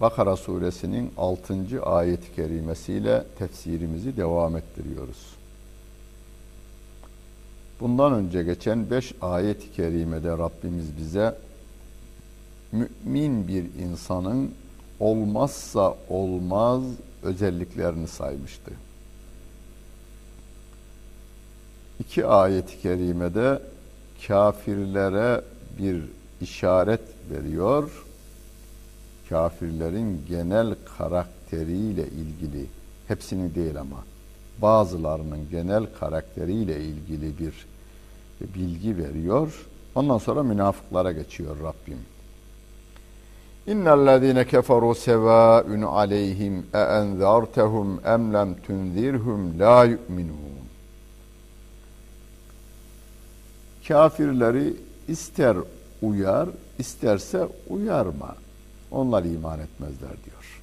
Bakara suresinin 6. ayet-i kerimesiyle tefsirimizi devam ettiriyoruz. Bundan önce geçen 5 ayet-i kerimede Rabbimiz bize mümin bir insanın olmazsa olmaz özelliklerini saymıştı. İki ayet-i kerimede kafirlere bir işaret veriyor. Kafirlerin genel karakteriyle ilgili, hepsini değil ama bazılarının genel karakteriyle ilgili bir bilgi veriyor. Ondan sonra münafıklara geçiyor Rabbim. İnnellezîne keferû sevâ'un aleyhim e enzartehum em lem tunzirhum la yu'minûn. Kafirleri ister uyar, isterse uyarma. Onlar iman etmezler diyor.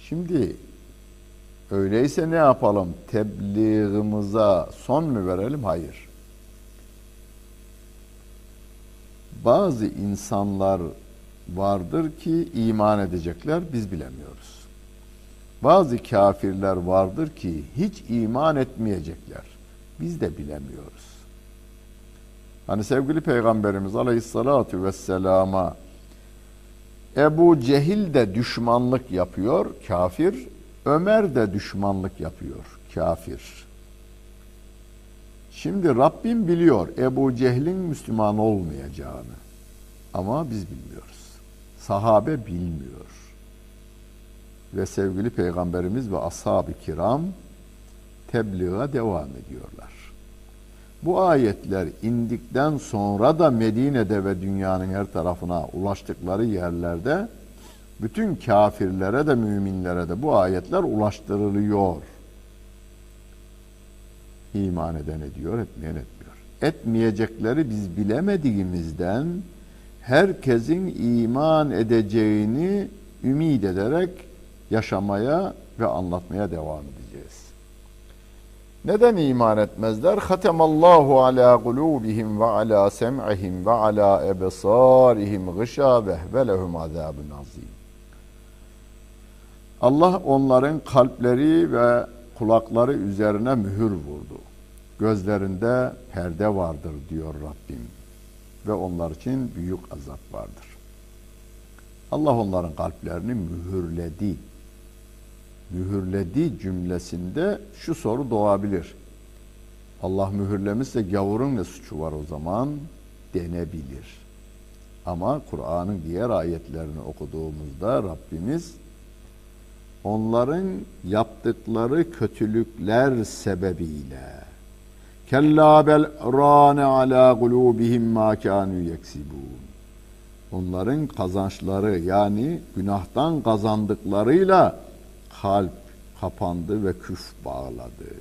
Şimdi öyleyse ne yapalım? Tebliğimize son mu verelim? Hayır. Bazı insanlar vardır ki iman edecekler, biz bilemiyoruz. Bazı kafirler vardır ki hiç iman etmeyecekler. Biz de bilemiyoruz. Hani sevgili Peygamberimiz Aleyhisselatü Vesselam'a Ebu Cehil de düşmanlık yapıyor, kafir. Ömer de düşmanlık yapıyor, kafir. Şimdi Rabbim biliyor Ebu Cehil'in Müslüman olmayacağını. Ama biz bilmiyoruz. Sahabe bilmiyor. Ve sevgili Peygamberimiz ve ashab-ı kiram tebliğe devam ediyorlar. Bu ayetler indikten sonra da Medine'de ve dünyanın her tarafına ulaştıkları yerlerde bütün kafirlere de müminlere de bu ayetler ulaştırılıyor. İman eden ediyor, etmeyen etmiyor. Etmeyecekleri biz bilemediğimizden herkesin iman edeceğini ümit ederek yaşamaya ve anlatmaya devam edeceğiz. Neden iman etmezler? Hatemallahu ala kulubihim ve ala sem'ihim ve ala ebsarihim gışabeh ve lehum azabun azim. Allah onların kalpleri ve kulakları üzerine mühür vurdu. Gözlerinde perde vardır diyor Rabbim. Ve onlar için büyük azap vardır. Allah onların kalplerini mühürledi mühürledi cümlesinde şu soru doğabilir. Allah mühürlemişse gavurun ne suçu var o zaman denebilir. Ama Kur'an'ın diğer ayetlerini okuduğumuzda Rabbimiz onların yaptıkları kötülükler sebebiyle kella bel rane ala kulubihim ma kanu yeksibun onların kazançları yani günahtan kazandıklarıyla kalp kapandı ve küf bağladı.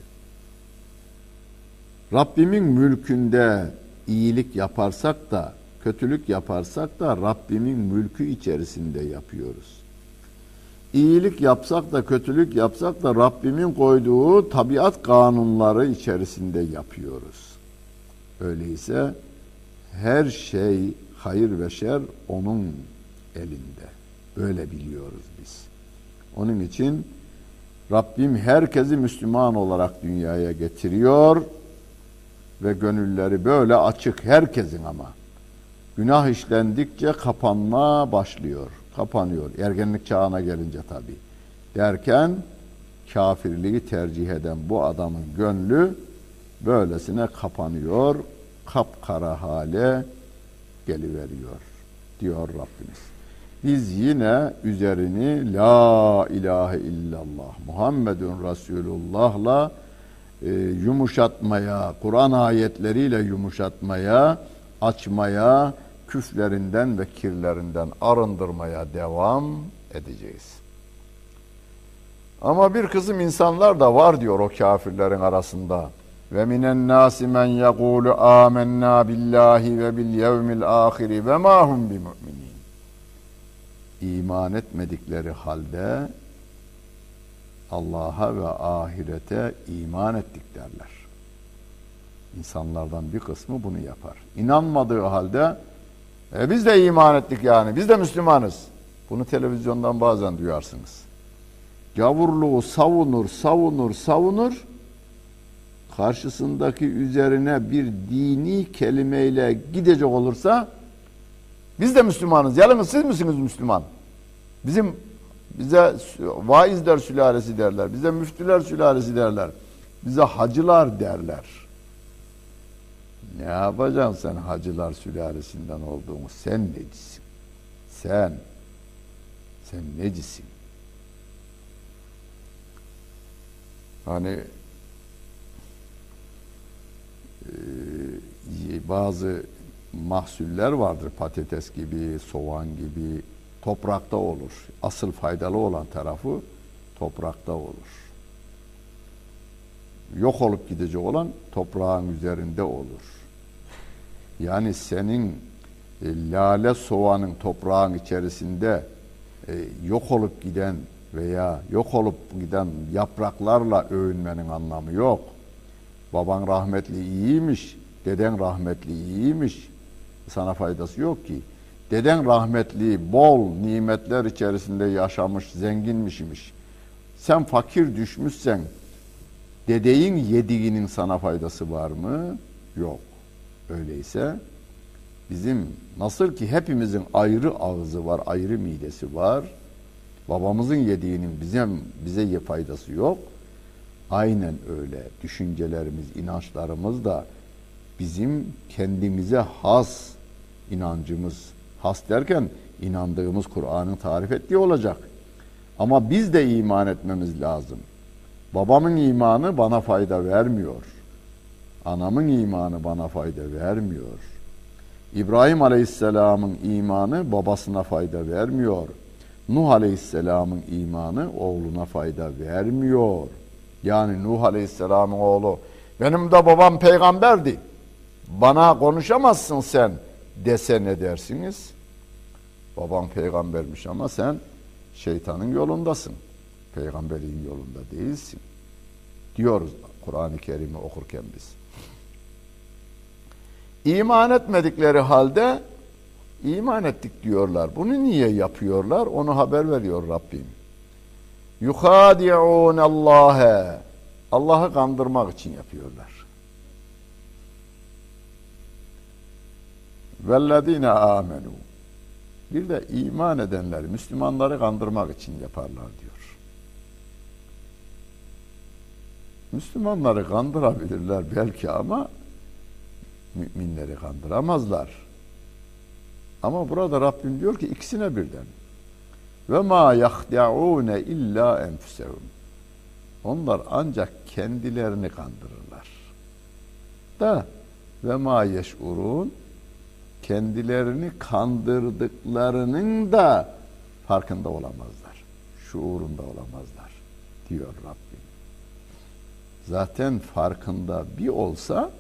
Rabbimin mülkünde iyilik yaparsak da, kötülük yaparsak da Rabbimin mülkü içerisinde yapıyoruz. İyilik yapsak da, kötülük yapsak da Rabbimin koyduğu tabiat kanunları içerisinde yapıyoruz. Öyleyse her şey hayır ve şer onun elinde. Böyle biliyoruz biz. Onun için Rabbim herkesi Müslüman olarak dünyaya getiriyor ve gönülleri böyle açık herkesin ama. Günah işlendikçe kapanma başlıyor. Kapanıyor. Ergenlik çağına gelince tabi. Derken kafirliği tercih eden bu adamın gönlü böylesine kapanıyor. Kapkara hale geliveriyor diyor Rabbimiz biz yine üzerini La ilahe illallah Muhammedun Resulullah'la e, yumuşatmaya, Kur'an ayetleriyle yumuşatmaya, açmaya, küflerinden ve kirlerinden arındırmaya devam edeceğiz. Ama bir kısım insanlar da var diyor o kafirlerin arasında. Ve minen nasi men yekulu amennâ billahi ve bil yevmil ahiri ve ma hum bimü'minin. İman etmedikleri halde Allah'a ve ahirete iman ettik derler. İnsanlardan bir kısmı bunu yapar. İnanmadığı halde e biz de iman ettik yani. Biz de Müslümanız. Bunu televizyondan bazen duyarsınız. Gavurluğu savunur, savunur, savunur. Karşısındaki üzerine bir dini kelimeyle gidecek olursa biz de Müslümanız. Yalnız siz misiniz Müslüman? Bizim bize vaizler sülalesi derler. Bize müftüler sülalesi derler. Bize hacılar derler. Ne yapacaksın sen hacılar sülalesinden olduğunu? Sen necisin? Sen. Sen necisin? Hani bazı mahsuller vardır patates gibi, soğan gibi toprakta olur. Asıl faydalı olan tarafı toprakta olur. Yok olup gidecek olan toprağın üzerinde olur. Yani senin e, lale soğanın toprağın içerisinde e, yok olup giden veya yok olup giden yapraklarla övünmenin anlamı yok. Baban rahmetli iyiymiş, deden rahmetli iyiymiş. Sana faydası yok ki. Deden rahmetli bol nimetler içerisinde yaşamış, zenginmiş imiş. Sen fakir düşmüşsen dedeyin yediğinin sana faydası var mı? Yok. Öyleyse bizim nasıl ki hepimizin ayrı ağzı var, ayrı midesi var. Babamızın yediğinin bize bize faydası yok. Aynen öyle düşüncelerimiz, inançlarımız da bizim kendimize has inancımız. Has derken inandığımız Kur'an'ın tarif ettiği olacak. Ama biz de iman etmemiz lazım. Babamın imanı bana fayda vermiyor. Anamın imanı bana fayda vermiyor. İbrahim Aleyhisselam'ın imanı babasına fayda vermiyor. Nuh Aleyhisselam'ın imanı oğluna fayda vermiyor. Yani Nuh Aleyhisselam'ın oğlu benim de babam peygamberdi. Bana konuşamazsın sen dese ne dersiniz? Baban peygambermiş ama sen şeytanın yolundasın. Peygamberin yolunda değilsin. Diyoruz Kur'an-ı Kerim'i okurken biz. İman etmedikleri halde iman ettik diyorlar. Bunu niye yapıyorlar? Onu haber veriyor Rabbim. Yuhadi'un Allah'e. Allah'ı kandırmak için yapıyorlar. Vellezine amenu. Bir de iman edenler, Müslümanları kandırmak için yaparlar diyor. Müslümanları kandırabilirler belki ama müminleri kandıramazlar. Ama burada Rabbim diyor ki ikisine birden. Ve ma yahdi'une illa enfusehum. Onlar ancak kendilerini kandırırlar. Da ve ma yeş'urun kendilerini kandırdıklarının da farkında olamazlar. Şuurunda olamazlar diyor Rabbim. Zaten farkında bir olsa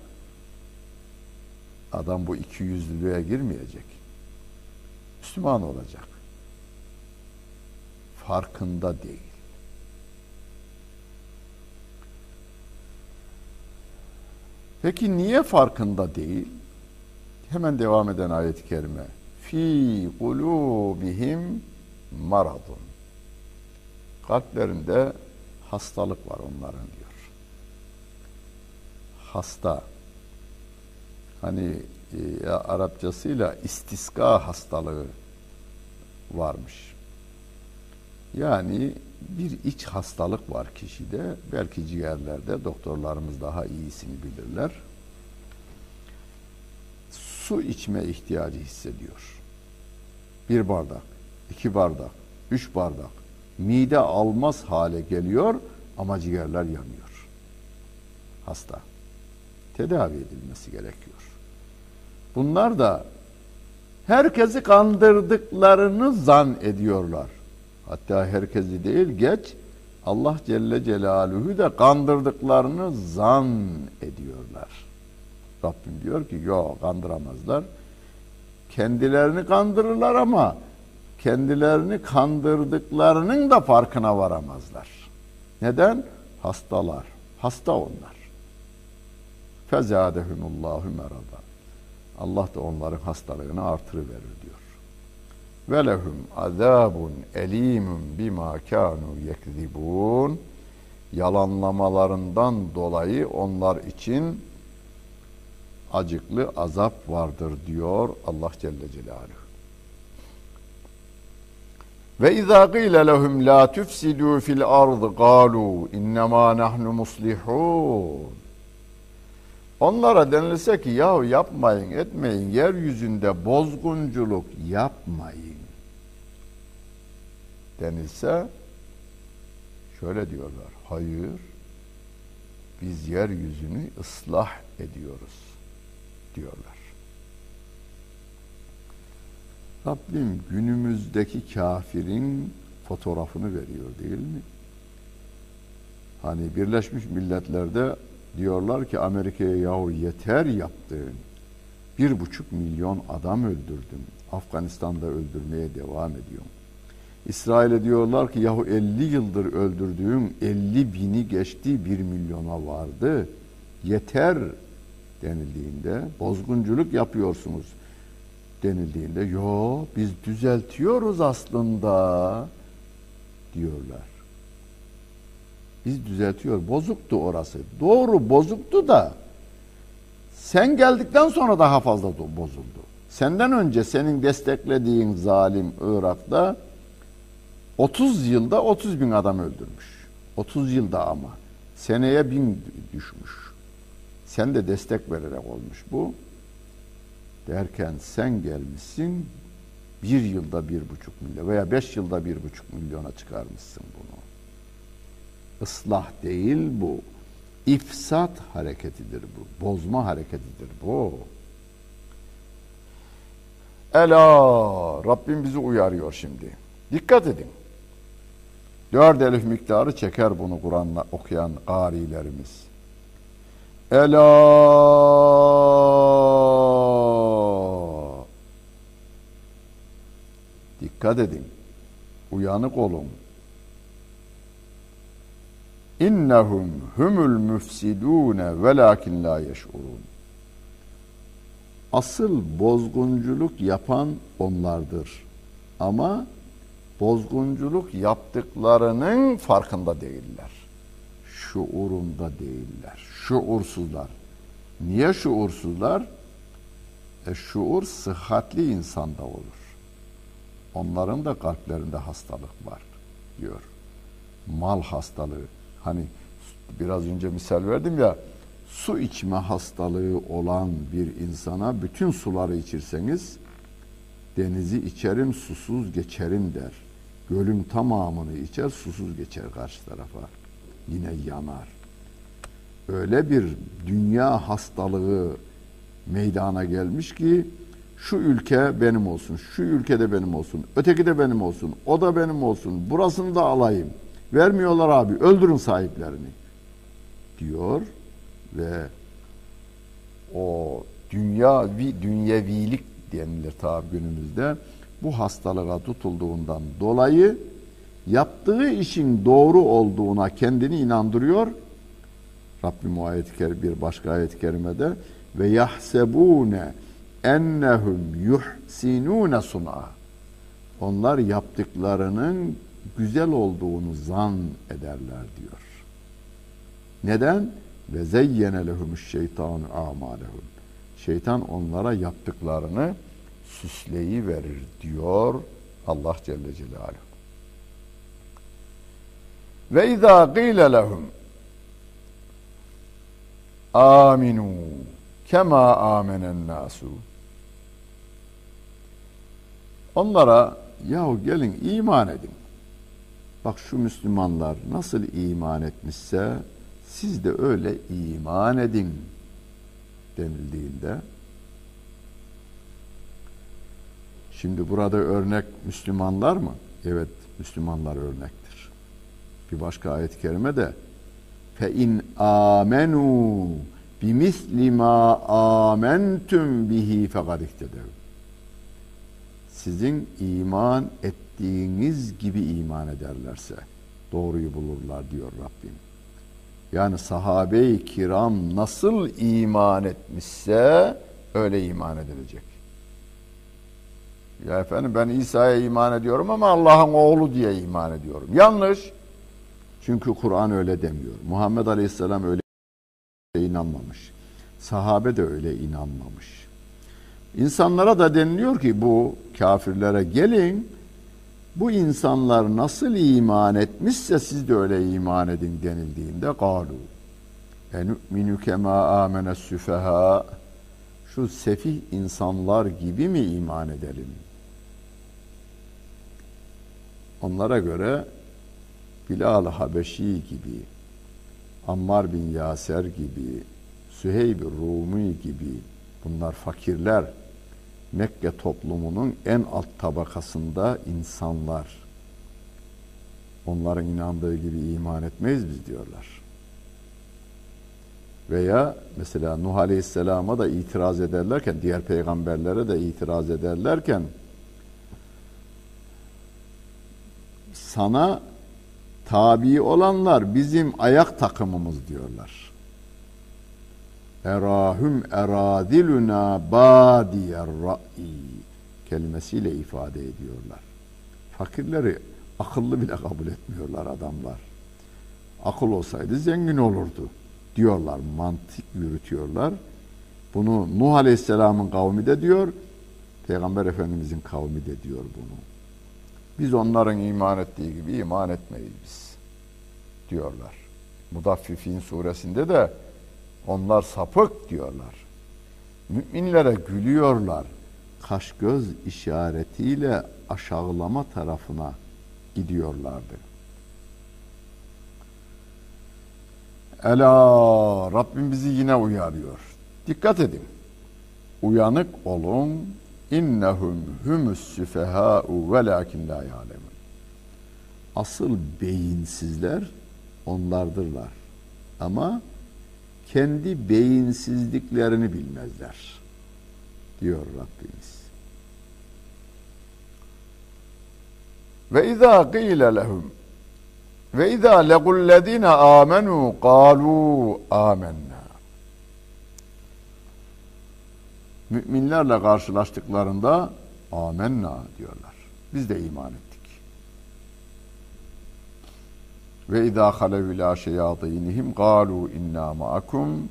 adam bu iki yüzlülüğe girmeyecek. Müslüman olacak. Farkında değil. Peki niye farkında değil? Hemen devam eden ayet-i kerime. Fi kulubihim maradun. Kalplerinde hastalık var onların diyor. Hasta. Hani e, Arapçasıyla istiska hastalığı varmış. Yani bir iç hastalık var kişide. Belki ciğerlerde doktorlarımız daha iyisini bilirler su içme ihtiyacı hissediyor. Bir bardak, iki bardak, üç bardak. Mide almaz hale geliyor ama ciğerler yanıyor. Hasta. Tedavi edilmesi gerekiyor. Bunlar da herkesi kandırdıklarını zan ediyorlar. Hatta herkesi değil geç Allah Celle Celaluhu de kandırdıklarını zan ediyorlar. Rabbim diyor ki yok kandıramazlar. Kendilerini kandırırlar ama kendilerini kandırdıklarının da farkına varamazlar. Neden? Hastalar. Hasta onlar. Fezadehumullahu merada. Allah da onların hastalığını artırıverir diyor. Ve lehum azabun elimun bima kanu yekzibun. Yalanlamalarından dolayı onlar için acıklı azap vardır diyor Allah Celle Celaluhu. Ve izâ gîle lehum lâ tufsidû fil ard gâlû innemâ nahnu muslihûn. Onlara denilse ki ya yapmayın etmeyin yeryüzünde bozgunculuk yapmayın denilse şöyle diyorlar. Hayır biz yeryüzünü ıslah ediyoruz diyorlar. Rabbim günümüzdeki kafirin fotoğrafını veriyor değil mi? Hani Birleşmiş Milletler'de diyorlar ki Amerika'ya yahu yeter yaptığın. Bir buçuk milyon adam öldürdün. Afganistan'da öldürmeye devam ediyorsun. İsrail'e diyorlar ki yahu 50 yıldır öldürdüğün 50 bini geçti bir milyona vardı. Yeter denildiğinde bozgunculuk yapıyorsunuz denildiğinde yo biz düzeltiyoruz aslında diyorlar. Biz düzeltiyor. Bozuktu orası. Doğru bozuktu da sen geldikten sonra daha fazla bozuldu. Senden önce senin desteklediğin zalim Irak'ta 30 yılda 30 bin adam öldürmüş. 30 yılda ama. Seneye bin düşmüş. Sen de destek vererek olmuş bu. Derken sen gelmişsin bir yılda bir buçuk milyon veya beş yılda bir buçuk milyona çıkarmışsın bunu. Islah değil bu. İfsat hareketidir bu. Bozma hareketidir bu. Ela Rabbim bizi uyarıyor şimdi. Dikkat edin. Dört elif miktarı çeker bunu Kur'an'la okuyan garilerimiz. Ela Dikkat edin. Uyanık olun. İnnehum humul müfsidune velakin la yeş'urun. Asıl bozgunculuk yapan onlardır. Ama bozgunculuk yaptıklarının farkında değiller. Şuurunda değiller. Şuursuzlar. Niye şuursuzlar? E şuur sıhhatli insanda olur. Onların da kalplerinde hastalık var diyor. Mal hastalığı. Hani biraz önce misal verdim ya su içme hastalığı olan bir insana bütün suları içirseniz denizi içerim susuz geçerim der. Gölün tamamını içer susuz geçer karşı tarafa. Yine yanar. Öyle bir dünya hastalığı meydana gelmiş ki şu ülke benim olsun, şu ülkede benim olsun, öteki de benim olsun, o da benim olsun, burasını da alayım. Vermiyorlar abi, öldürün sahiplerini diyor ve o dünya dünyevilik denilir tabi günümüzde bu hastalığa tutulduğundan dolayı yaptığı işin doğru olduğuna kendini inandırıyor. Rabbim o ayet bir başka ayet-i kerimede ve yahsebune ennehum yuhsinune suna. Onlar yaptıklarının güzel olduğunu zan ederler diyor. Neden? Ve zeyyene lehumuş şeytanu amalehum. Şeytan onlara yaptıklarını süsleyi verir diyor Allah Celle Celaluhu. Ve izâ gîle lehum aminu kema amenen nasu Onlara yahu gelin iman edin. Bak şu Müslümanlar nasıl iman etmişse siz de öyle iman edin denildiğinde Şimdi burada örnek Müslümanlar mı? Evet, Müslümanlar örnektir. Bir başka ayet-i kerime de fe in amenu bimisli ma amentum bihi fekad ihtedev. Sizin iman ettiğiniz gibi iman ederlerse doğruyu bulurlar diyor Rabbim. Yani sahabe-i kiram nasıl iman etmişse öyle iman edilecek. Ya efendim ben İsa'ya iman ediyorum ama Allah'ın oğlu diye iman ediyorum. Yanlış. Çünkü Kur'an öyle demiyor. Muhammed Aleyhisselam öyle inanmamış. Sahabe de öyle inanmamış. İnsanlara da deniliyor ki bu kafirlere gelin bu insanlar nasıl iman etmişse siz de öyle iman edin denildiğinde galu enu'minu kema amene süfeha şu sefih insanlar gibi mi iman edelim? Onlara göre Bilal Habeşi gibi, Ammar bin Yaser gibi, Süheyb Rumi gibi bunlar fakirler. Mekke toplumunun en alt tabakasında insanlar. Onların inandığı gibi iman etmeyiz biz diyorlar. Veya mesela Nuh Aleyhisselam'a da itiraz ederlerken, diğer peygamberlere de itiraz ederlerken sana tabi olanlar bizim ayak takımımız diyorlar. Erahum eradiluna badiyer ra'i kelimesiyle ifade ediyorlar. Fakirleri akıllı bile kabul etmiyorlar adamlar. Akıl olsaydı zengin olurdu diyorlar, mantık yürütüyorlar. Bunu Nuh Aleyhisselam'ın kavmi de diyor, Peygamber Efendimizin kavmi de diyor bunu. Biz onların iman ettiği gibi iman etmeyiz biz diyorlar. Mudaffifin suresinde de onlar sapık diyorlar. Müminlere gülüyorlar. Kaş göz işaretiyle aşağılama tarafına gidiyorlardı. Ela Rabbim bizi yine uyarıyor. Dikkat edin. Uyanık olun. İnnehum humus süfehâ'u velâkin la yâlemun. Asıl beyinsizler onlardırlar. Ama kendi beyinsizliklerini bilmezler. Diyor Rabbimiz. Ve izâ qîle lehum ve izâ legullezîne âmenû kâlû âmennâ. Müminlerle karşılaştıklarında amenna diyorlar. Biz de iman ettik. Ve izâ halev ilâ şeyâdînihim kâlû innâ ma'akum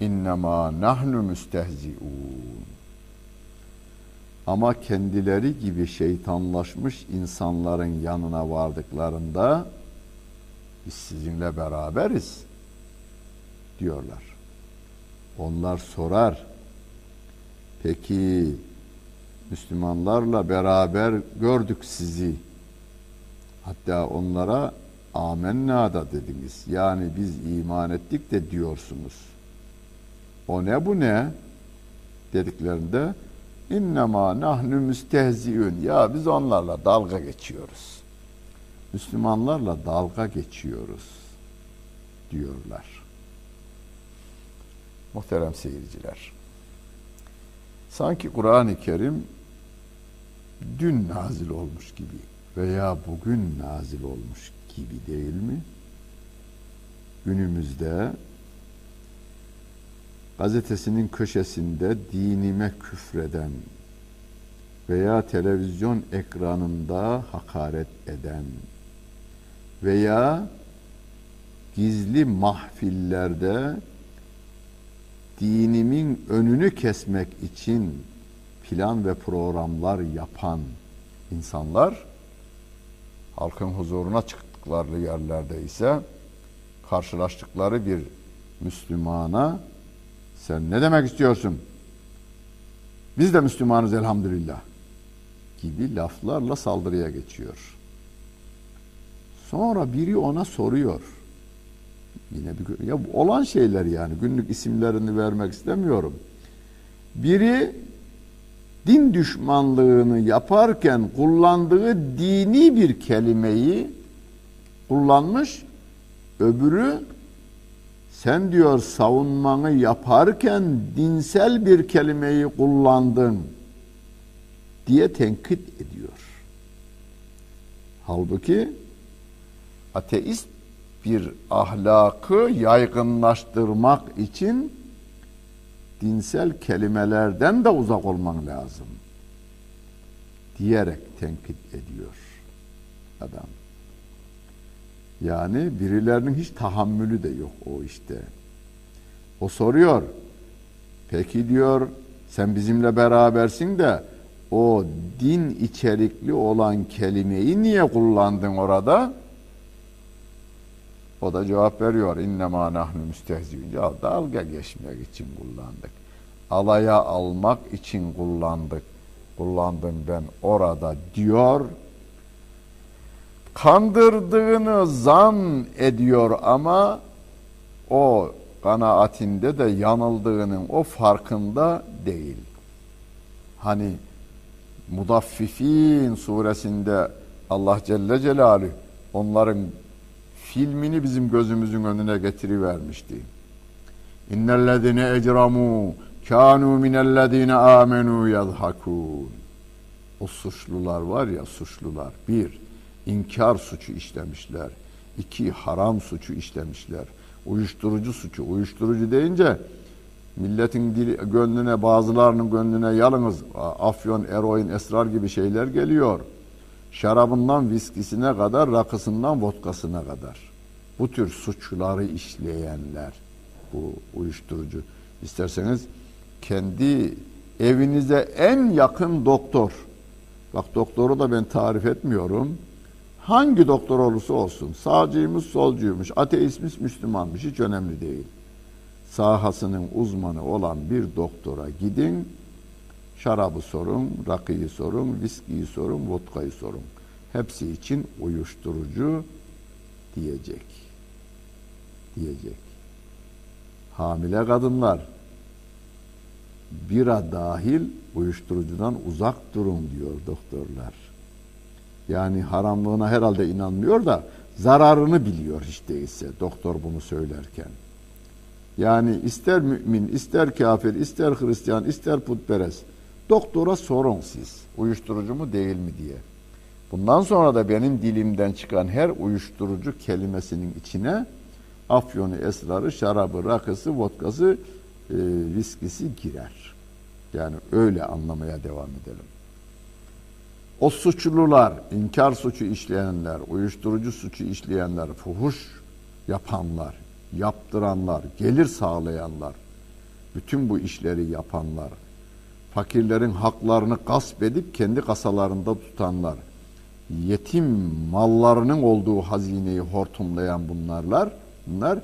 innemâ nahnu müstehzi'ûn. Ama kendileri gibi şeytanlaşmış insanların yanına vardıklarında biz sizinle beraberiz diyorlar. Onlar sorar. Peki Müslümanlarla beraber gördük sizi. Hatta onlara amenna da dediniz. Yani biz iman ettik de diyorsunuz. O ne bu ne? Dediklerinde innema nahnu müstehziün. Ya biz onlarla dalga geçiyoruz. Müslümanlarla dalga geçiyoruz diyorlar. Muhterem seyirciler. Sanki Kur'an-ı Kerim dün nazil olmuş gibi veya bugün nazil olmuş gibi değil mi? Günümüzde gazetesinin köşesinde dinime küfreden veya televizyon ekranında hakaret eden veya gizli mahfillerde dinimin önünü kesmek için plan ve programlar yapan insanlar halkın huzuruna çıktıkları yerlerde ise karşılaştıkları bir Müslümana sen ne demek istiyorsun? Biz de Müslümanız elhamdülillah gibi laflarla saldırıya geçiyor. Sonra biri ona soruyor. Yine bir ya olan şeyler yani günlük isimlerini vermek istemiyorum. Biri din düşmanlığını yaparken kullandığı dini bir kelimeyi kullanmış. Öbürü sen diyor savunmanı yaparken dinsel bir kelimeyi kullandın diye tenkit ediyor. Halbuki ateist bir ahlakı yaygınlaştırmak için dinsel kelimelerden de uzak olman lazım diyerek tenkit ediyor adam. Yani birilerinin hiç tahammülü de yok o işte. O soruyor. Peki diyor sen bizimle berabersin de o din içerikli olan kelimeyi niye kullandın orada? O da cevap veriyor. İnnemâ nahnu müstehzi'ün. Ya dalga geçmek için kullandık. Alaya almak için kullandık. Kullandım ben orada diyor. Kandırdığını zan ediyor ama o kanaatinde de yanıldığının o farkında değil. Hani Mudaffifin suresinde Allah Celle Celaluhu onların filmini bizim gözümüzün önüne getirivermişti. İnnellezine ecramu kanu minellezine amenu yadhakun. O suçlular var ya suçlular. Bir, inkar suçu işlemişler. İki, haram suçu işlemişler. Uyuşturucu suçu. Uyuşturucu deyince milletin dili, gönlüne bazılarının gönlüne yalnız afyon, eroin, esrar gibi şeyler geliyor. Şarabından viskisine kadar, rakısından vodkasına kadar. Bu tür suçları işleyenler bu uyuşturucu. İsterseniz kendi evinize en yakın doktor. Bak doktoru da ben tarif etmiyorum. Hangi doktor olursa olsun, sağcıymış, solcuymuş, ateistmiş, Müslümanmış hiç önemli değil. Sahasının uzmanı olan bir doktora gidin, şarabı sorun, rakıyı sorun, viskiyi sorun, vodkayı sorun. Hepsi için uyuşturucu diyecek. Diyecek. Hamile kadınlar bira dahil uyuşturucudan uzak durun diyor doktorlar. Yani haramlığına herhalde inanmıyor da zararını biliyor hiç değilse doktor bunu söylerken. Yani ister mümin, ister kafir, ister Hristiyan, ister putperest doktora sorun siz uyuşturucu mu değil mi diye. Bundan sonra da benim dilimden çıkan her uyuşturucu kelimesinin içine afyonu, esrarı, şarabı, rakısı, vodkası, e, viskisi girer. Yani öyle anlamaya devam edelim. O suçlular, inkar suçu işleyenler, uyuşturucu suçu işleyenler, fuhuş yapanlar, yaptıranlar, gelir sağlayanlar, bütün bu işleri yapanlar, fakirlerin haklarını gasp edip kendi kasalarında tutanlar, yetim mallarının olduğu hazineyi hortumlayan bunlarlar, bunlar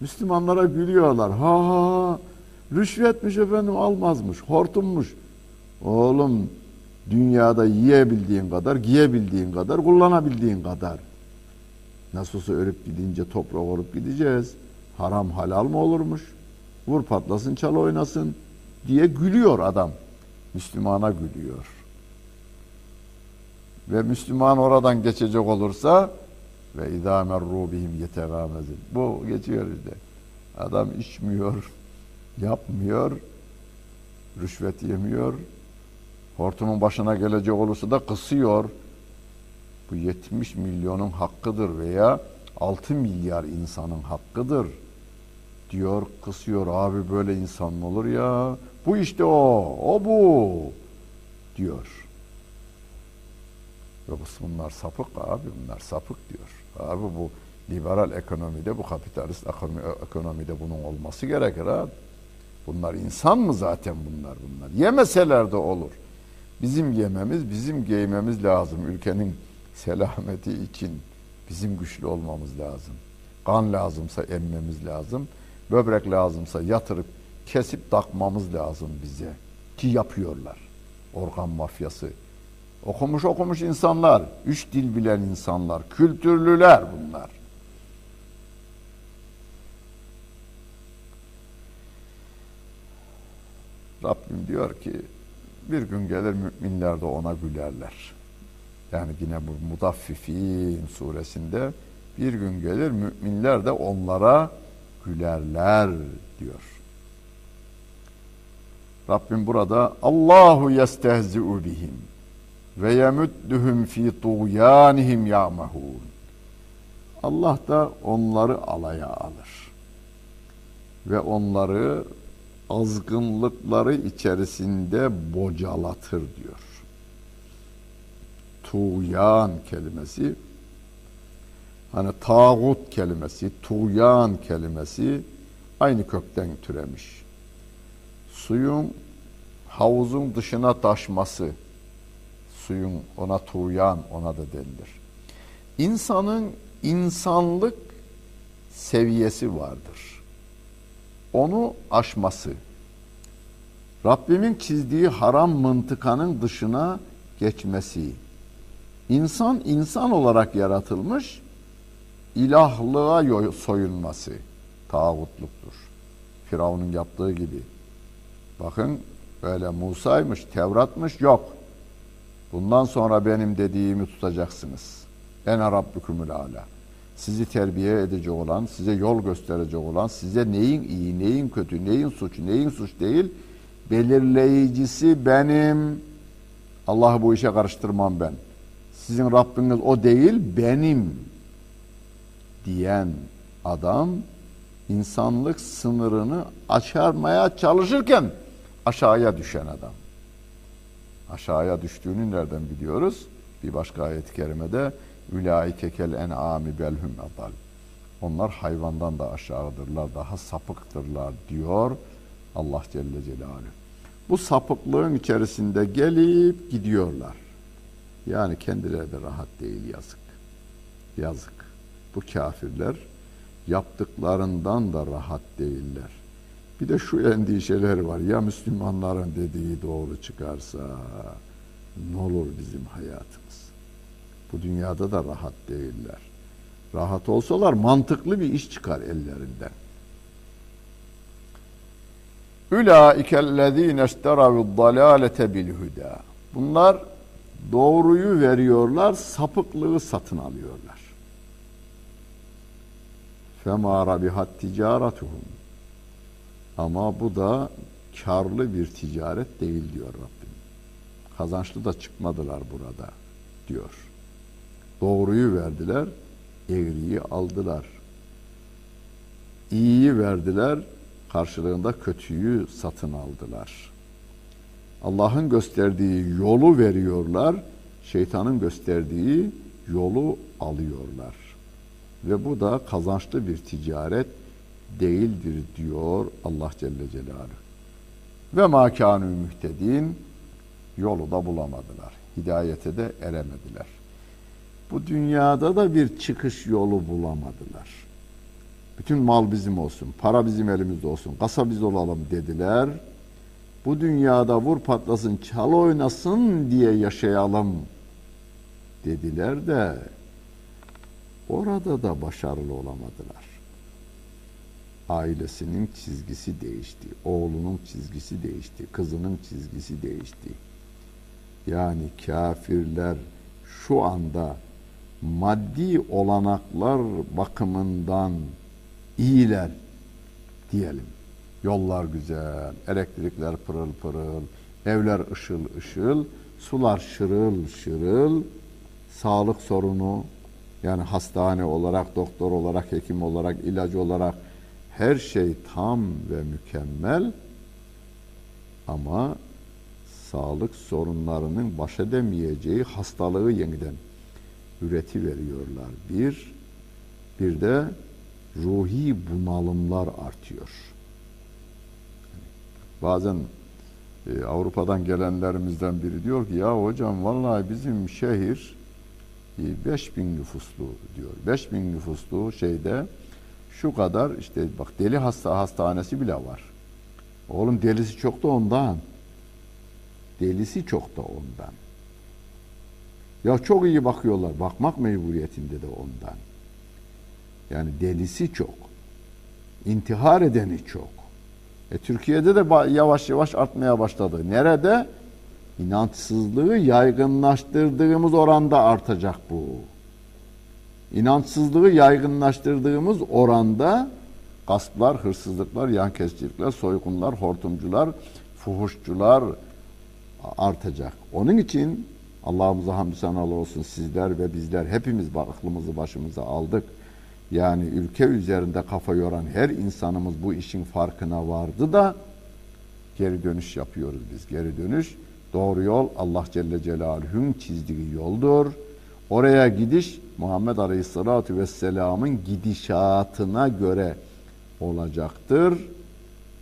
Müslümanlara gülüyorlar. Ha ha rüşvetmiş efendim almazmış, hortummuş. Oğlum dünyada yiyebildiğin kadar, giyebildiğin kadar, kullanabildiğin kadar. Nasılsa ölüp gidince toprak olup gideceğiz. Haram halal mı olurmuş? Vur patlasın çal oynasın diye gülüyor adam. Müslümana gülüyor. Ve Müslüman oradan geçecek olursa ve idâ merrû bihim. Bu geçiyor işte. Adam içmiyor, yapmıyor, rüşvet yemiyor, hortumun başına gelecek olursa da kısıyor. Bu 70 milyonun hakkıdır veya 6 milyar insanın hakkıdır diyor, kısıyor. Abi böyle insan mı olur ya? Bu işte o, o bu diyor. Ve bunlar sapık abi, bunlar sapık diyor. Abi bu liberal ekonomide, bu kapitalist ekonomide bunun olması gerekir abi. Bunlar insan mı zaten bunlar bunlar? Yemeseler de olur. Bizim yememiz, bizim giymemiz lazım ülkenin selameti için. Bizim güçlü olmamız lazım. Kan lazımsa emmemiz lazım. Böbrek lazımsa yatırıp kesip takmamız lazım bize. Ki yapıyorlar. Organ mafyası. Okumuş okumuş insanlar, üç dil bilen insanlar, kültürlüler bunlar. Rabbim diyor ki bir gün gelir müminler de ona gülerler. Yani yine bu Mudaffifin suresinde Bir gün gelir müminler de onlara gülerler diyor. Rabbim burada Allahu yestehzi'u bihim ve yemudduhum fi tuğyanihim ya'mahun. Allah da onları alaya alır. Ve onları azgınlıkları içerisinde bocalatır diyor. Tuğyan kelimesi hani tağut kelimesi, tuğyan kelimesi aynı kökten türemiş. Suyun havuzun dışına taşması, suyun ona tuğyan ona da denilir. İnsanın insanlık seviyesi vardır. Onu aşması. Rabbimin çizdiği haram mıntıkanın dışına geçmesi. İnsan insan olarak yaratılmış, ilahlığa soyunması tağutluktur. Firavun'un yaptığı gibi. Bakın böyle Musa'ymış, Tevrat'mış yok. Bundan sonra benim dediğimi tutacaksınız. Ene Rabbukumul Ala. Sizi terbiye edecek olan, size yol gösterecek olan, size neyin iyi, neyin kötü, neyin suç, neyin suç değil, belirleyicisi benim. Allah'ı bu işe karıştırmam ben. Sizin Rabbiniz o değil, benim diyen adam insanlık sınırını aşarmaya çalışırken aşağıya düşen adam. Aşağıya düştüğünü nereden biliyoruz? Bir başka ayet-i kerimede Ülaike kel en'ami belhum adal. Onlar hayvandan da aşağıdırlar, daha sapıktırlar diyor Allah Celle Celaluhu. Bu sapıklığın içerisinde gelip gidiyorlar. Yani kendileri de rahat değil yazık. Yazık. Bu kafirler yaptıklarından da rahat değiller. Bir de şu endişeler var. Ya Müslümanların dediği doğru çıkarsa ne olur bizim hayatımız? Bu dünyada da rahat değiller. Rahat olsalar mantıklı bir iş çıkar ellerinden. Ülaikellezine işteravu'd dalalete bil huda. Bunlar doğruyu veriyorlar, sapıklığı satın alıyorlar. Fema rabihat ticaretuhum. Ama bu da karlı bir ticaret değil diyor Rabbim. Kazançlı da çıkmadılar burada diyor. Doğruyu verdiler, eğriyi aldılar. İyiyi verdiler, karşılığında kötüyü satın aldılar. Allah'ın gösterdiği yolu veriyorlar, şeytanın gösterdiği yolu alıyorlar. Ve bu da kazançlı bir ticaret değildir diyor Allah Celle Celaluhu. Ve makânü mühtedin yolu da bulamadılar. Hidayete de eremediler. Bu dünyada da bir çıkış yolu bulamadılar. Bütün mal bizim olsun, para bizim elimizde olsun, kasa biz olalım dediler. Bu dünyada vur patlasın, çal oynasın diye yaşayalım dediler de orada da başarılı olamadılar. Ailesinin çizgisi değişti, oğlunun çizgisi değişti, kızının çizgisi değişti. Yani kafirler şu anda maddi olanaklar bakımından iyiler diyelim. Yollar güzel, elektrikler pırıl pırıl, evler ışıl ışıl, sular şırıl şırıl, sağlık sorunu yani hastane olarak, doktor olarak, hekim olarak, ilacı olarak her şey tam ve mükemmel ama sağlık sorunlarının baş edemeyeceği hastalığı yeniden üreti veriyorlar. Bir, bir de ruhi bunalımlar artıyor. Bazen e, Avrupa'dan gelenlerimizden biri diyor ki ya hocam vallahi bizim şehir e, 5000 nüfuslu diyor. 5000 nüfuslu şeyde şu kadar işte bak deli hasta hastanesi bile var. Oğlum delisi çok da ondan. Delisi çok da ondan. Ya çok iyi bakıyorlar. Bakmak mecburiyetinde de ondan. Yani delisi çok. İntihar edeni çok. E, Türkiye'de de yavaş yavaş artmaya başladı. Nerede? İnançsızlığı yaygınlaştırdığımız oranda artacak bu. İnançsızlığı yaygınlaştırdığımız oranda gasplar, hırsızlıklar, yan kesicilikler, soygunlar, hortumcular, fuhuşçular artacak. Onun için Allah'ımıza hamdü senalar olsun sizler ve bizler hepimiz aklımızı başımıza aldık. Yani ülke üzerinde kafa yoran her insanımız bu işin farkına vardı da geri dönüş yapıyoruz biz. Geri dönüş doğru yol Allah Celle Celaluhu'nun çizdiği yoldur. Oraya gidiş Muhammed Aleyhisselatü Vesselam'ın gidişatına göre olacaktır.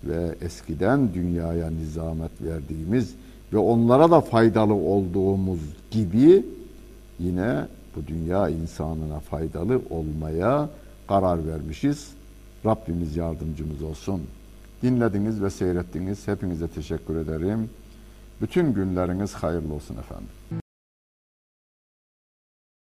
Ve eskiden dünyaya nizamet verdiğimiz ve onlara da faydalı olduğumuz gibi yine bu dünya insanına faydalı olmaya karar vermişiz. Rabbimiz yardımcımız olsun. Dinlediniz ve seyrettiniz. Hepinize teşekkür ederim. Bütün günleriniz hayırlı olsun efendim.